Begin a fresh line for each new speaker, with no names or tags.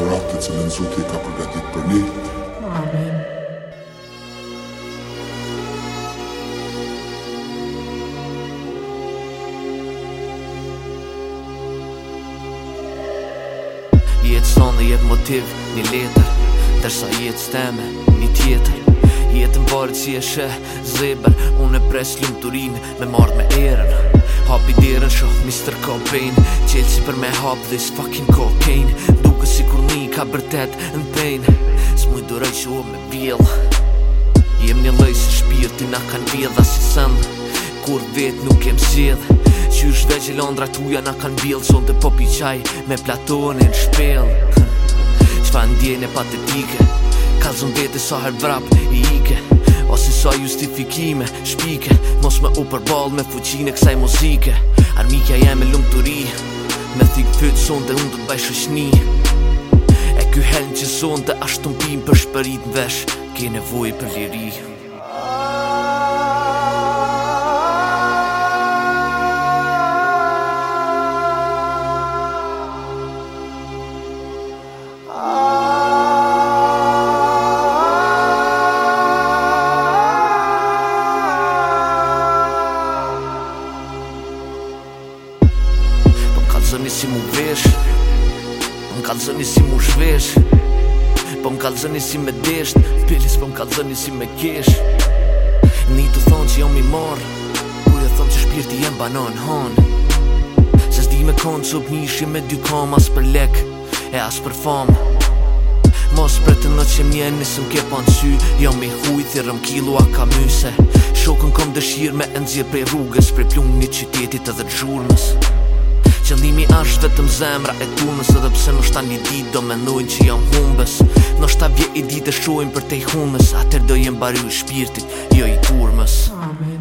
Por atët që në nëzut i ka përgatit për njët Amen Jëtë snonë, jëtë motiv, një letër Dërsa jëtë stemë, një tjetër Jëtë në barët që je shë, zeber Unë e pres lëmë turinë, me martë me erën Ha bidiren shoh, Mr. Company'n qelë si për me hop this fucking cocaine Duke si kur një ka bërtet në pain i duroj që u me bil Jem një lej se shpirti na kan bil dha si sën Kur vet nuk kem sidh Që është londra tuja na kan bil Son të popi qaj me platonin shpil Qfa ndjene patetike Ka zon vete sa her vrap i ike Ose sa justifikime, shpike Mos me u përbal me fuqine kësaj muzike Armike zonë dhe unë të të bëjë shëshni E kjo helën që zonë dhe ashtë të mpim për shpërit në vesh Ke nevojë për liri kalzëmi si mu vesh Po më kalzëmi si mu shvesh Po më kalzëmi si me desht Pëllis po më kalzëmi si me kesh Një të thonë që jom i marrë Kur e thonë që shpirti jem banon hon Se s'di me konë cup një ishi me dy kam As për lek e as për fam Mos për të në që mjenë nisëm ke pa në sy i huj, thirëm kilo a ka Shokën kom dëshirë me nëzirë prej rrugës Prej plungë një qytetit edhe gjurëmës Qëllimi është vetëm zemra e tunës Edhe pse në shta një ditë do menojnë që jam humbës Në shta vje i dit e shojnë për te i hunës Atër do jem baru i shpirtit, jo i turmës Amen